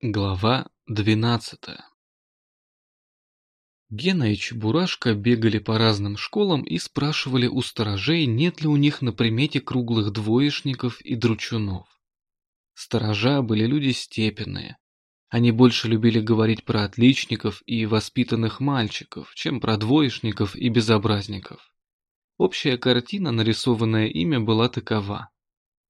Глава двенадцатая Гена и Чебурашка бегали по разным школам и спрашивали у сторожей, нет ли у них на примете круглых двоечников и дручунов. Сторожа были люди степенные. Они больше любили говорить про отличников и воспитанных мальчиков, чем про двоечников и безобразников. Общая картина, нарисованная ими, была такова.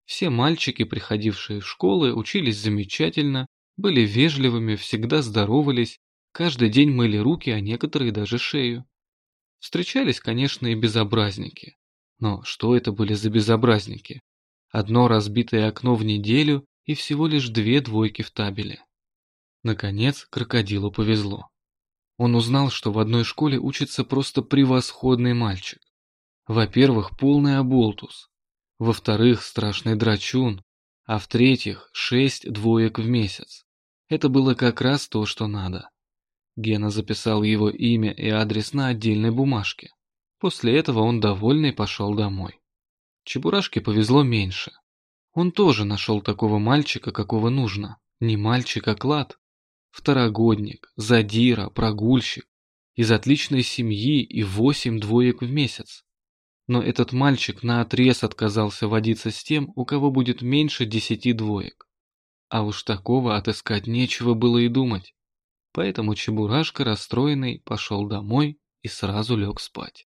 Все мальчики, приходившие в школы, учились замечательно, были вежливыми, всегда здоровались, каждый день мыли руки, а некоторые даже шею. Встречались, конечно, и безобразники. Но что это были за безобразники? Одно разбитое окно в неделю и всего лишь две двойки в табеле. Наконец, крокодилу повезло. Он узнал, что в одной школе учится просто превосходный мальчик. Во-первых, полный оболтус. Во-вторых, страшный драчун. А в-третьих, шесть двоек в месяц. Это было как раз то, что надо. Гена записал его имя и адрес на отдельной бумажке. После этого он довольный пошел домой. Чебурашке повезло меньше. Он тоже нашел такого мальчика, какого нужно. Не мальчик, а клад. Второгодник, задира, прогульщик. Из отличной семьи и восемь двоек в месяц. Но этот мальчик наотрез отказался водиться с тем, у кого будет меньше десяти двоек. А уж такого отыскать нечего было и думать. Поэтому Чебурашка, расстроенный, пошел домой и сразу лег спать.